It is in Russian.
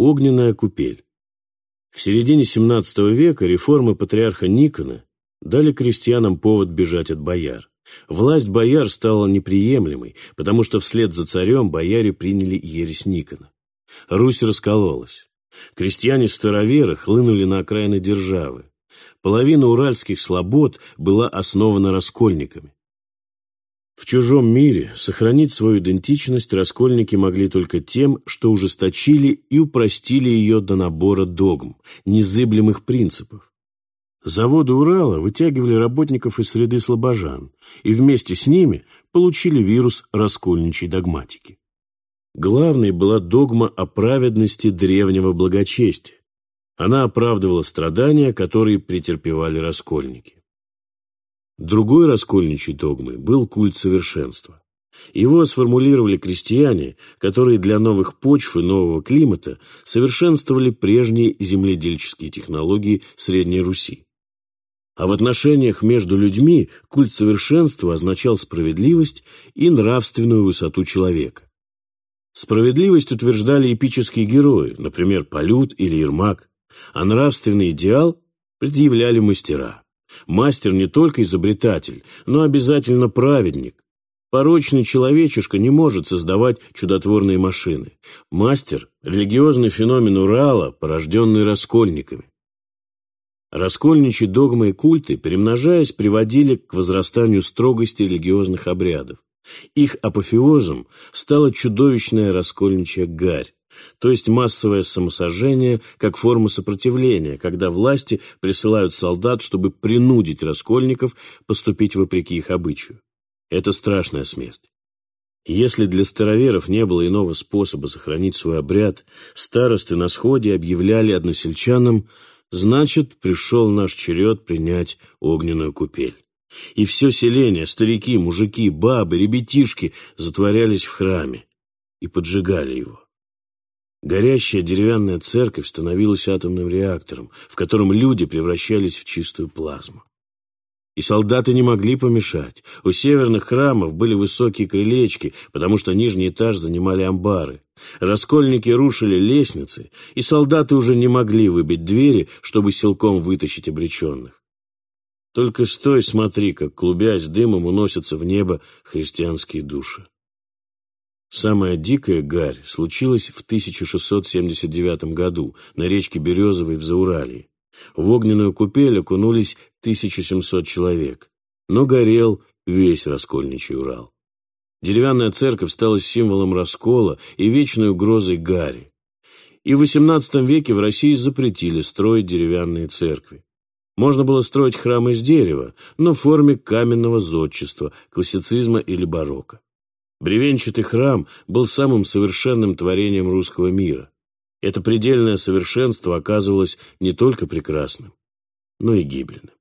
Огненная купель. В середине XVII века реформы патриарха Никона дали крестьянам повод бежать от бояр. Власть бояр стала неприемлемой, потому что вслед за царем бояре приняли ересь Никона. Русь раскололась. Крестьяне-староверы хлынули на окраины державы. Половина уральских слобод была основана раскольниками. В чужом мире сохранить свою идентичность раскольники могли только тем, что ужесточили и упростили ее до набора догм, незыблемых принципов. Заводы Урала вытягивали работников из среды слабожан и вместе с ними получили вирус раскольничьей догматики. Главной была догма о праведности древнего благочестия. Она оправдывала страдания, которые претерпевали раскольники. Другой раскольничьей догмой был культ совершенства. Его сформулировали крестьяне, которые для новых почв и нового климата совершенствовали прежние земледельческие технологии Средней Руси. А в отношениях между людьми культ совершенства означал справедливость и нравственную высоту человека. Справедливость утверждали эпические герои, например, Полют или Ермак, а нравственный идеал предъявляли мастера. Мастер не только изобретатель, но обязательно праведник. Порочный человечишка не может создавать чудотворные машины. Мастер – религиозный феномен Урала, порожденный раскольниками. Раскольничьи догмы и культы, перемножаясь, приводили к возрастанию строгости религиозных обрядов. Их апофеозом стала чудовищная раскольничья гарь, то есть массовое самосожжение как форма сопротивления, когда власти присылают солдат, чтобы принудить раскольников поступить вопреки их обычаю. Это страшная смерть. Если для староверов не было иного способа сохранить свой обряд, старосты на сходе объявляли односельчанам, значит, пришел наш черед принять огненную купель. И все селение, старики, мужики, бабы, ребятишки затворялись в храме и поджигали его. Горящая деревянная церковь становилась атомным реактором, в котором люди превращались в чистую плазму. И солдаты не могли помешать. У северных храмов были высокие крылечки, потому что нижний этаж занимали амбары. Раскольники рушили лестницы, и солдаты уже не могли выбить двери, чтобы силком вытащить обреченных. Только стой, смотри, как, клубясь дымом, уносятся в небо христианские души. Самая дикая гарь случилась в 1679 году на речке Березовой в Зауралье. В огненную купель окунулись 1700 человек, но горел весь раскольничий Урал. Деревянная церковь стала символом раскола и вечной угрозой гари. И в XVIII веке в России запретили строить деревянные церкви. Можно было строить храмы из дерева, но в форме каменного зодчества, классицизма или барокко. Бревенчатый храм был самым совершенным творением русского мира. Это предельное совершенство оказывалось не только прекрасным, но и гибельным.